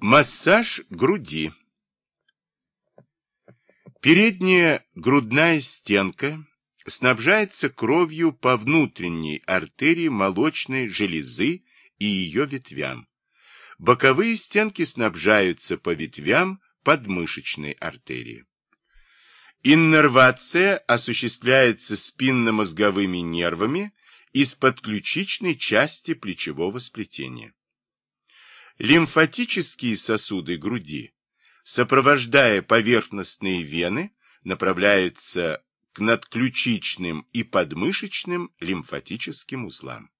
Массаж груди. Передняя грудная стенка снабжается кровью по внутренней артерии молочной железы и ее ветвям. Боковые стенки снабжаются по ветвям подмышечной артерии. Иннервация осуществляется спинномозговыми нервами из подключичной части плечевого сплетения. Лимфатические сосуды груди, сопровождая поверхностные вены, направляются к надключичным и подмышечным лимфатическим узлам.